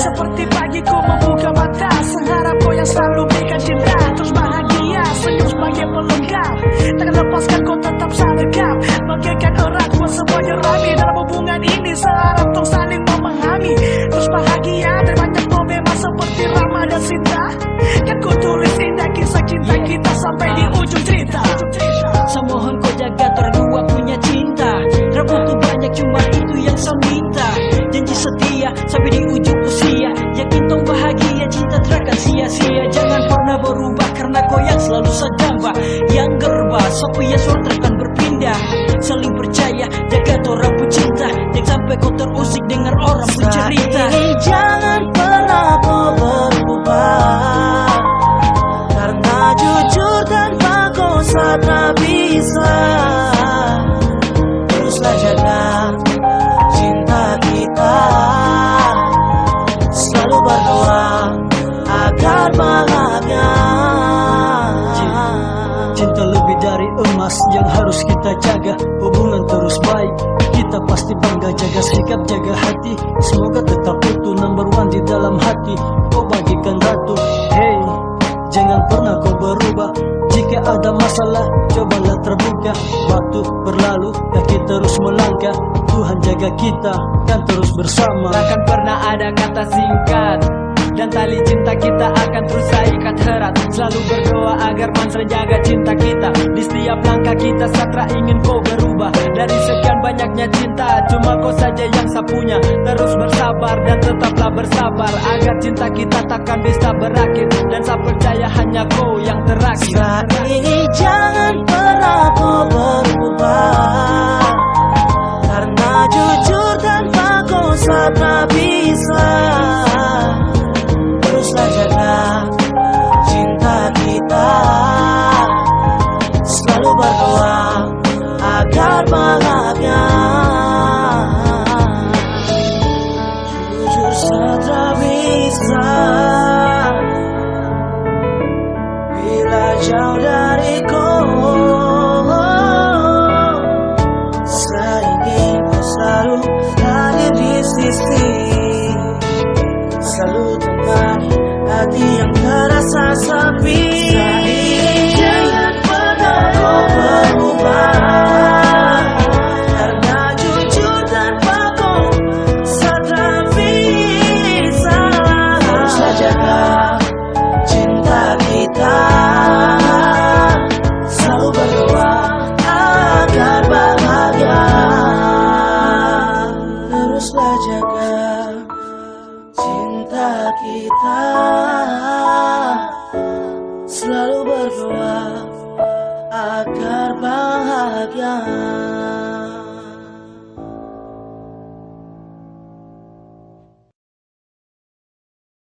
Seperti pagi ku membuka mata Seharap kau yang selalu berikan cinta. Terus bahagia, senyum sebagai pelengkap. Tak lepaskan kau tetap sadekap Bagaikan erat buat semuanya rami Dalam hubungan ini seharap untuk saling memahami. Terus bahagia dan banyak seperti Rama dan cinta kita sampai di ujung cerita. Semohon kau jaga terdua punya cinta. Tak butuh banyak cuma itu yang saya minta. Janji setia sampai di ujung usia. Yakin tong bahagia cinta terakan sia-sia. Jangan pernah berubah karena kau yang selalu sejamba. Yang gerba sopi ya suara terkan berpindah. Saling percaya jaga orang pun cinta. Jangan sampai kau terusik dengar orang pun jujur tanpa kau tak bisa Teruslah jaga cinta kita. Selalu berdoa agar bahagia Cinta lebih dari emas yang harus kita jaga. Hubungan terus baik Kita pasti bangga. Jaga sikap jaga hati. Semoga tetap utuh Waktu berlalu Kaki terus melangkah. Tuhan jaga kita Kan terus bersama. Takkan pernah ada kata singkat dan tali cinta kita akan terus ikat erat. Selalu berdoa agar mantra jaga cinta kita. Di setiap langkah kita satra ingin kau berubah. Dari sekian banyaknya cinta Cuma kau saja yang sapunya. Terus bersabar dan tetaplah bersabar Agar cinta kita takkan bisa berakhir Dan saya percaya hanya kau yang terakhir. Saat ini jangan pernah kau berubah. Karena jujur tanpa kau tak bisa kita